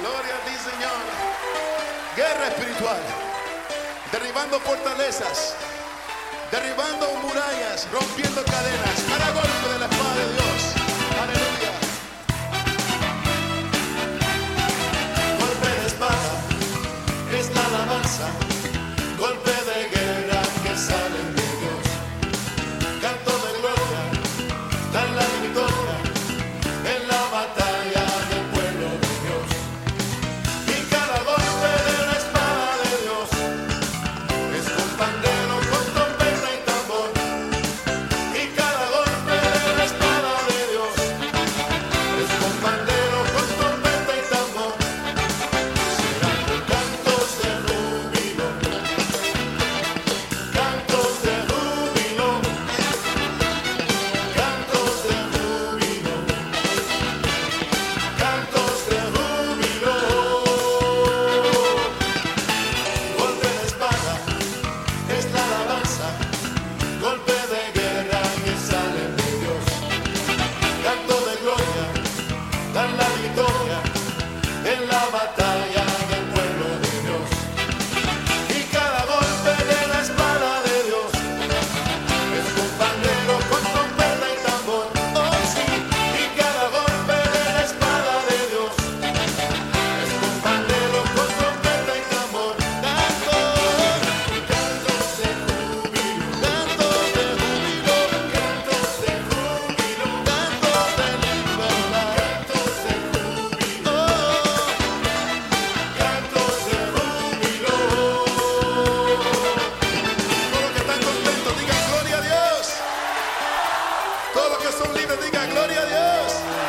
Gloria a ti, Señor. Guerra espiritual. Derribando fortalezas. Derribando murallas. Rompiendo cadenas. Cada golpe de la espada de Dios. Aleluya. Golpe de espada. Es la alabanza. diga gloria a Dios.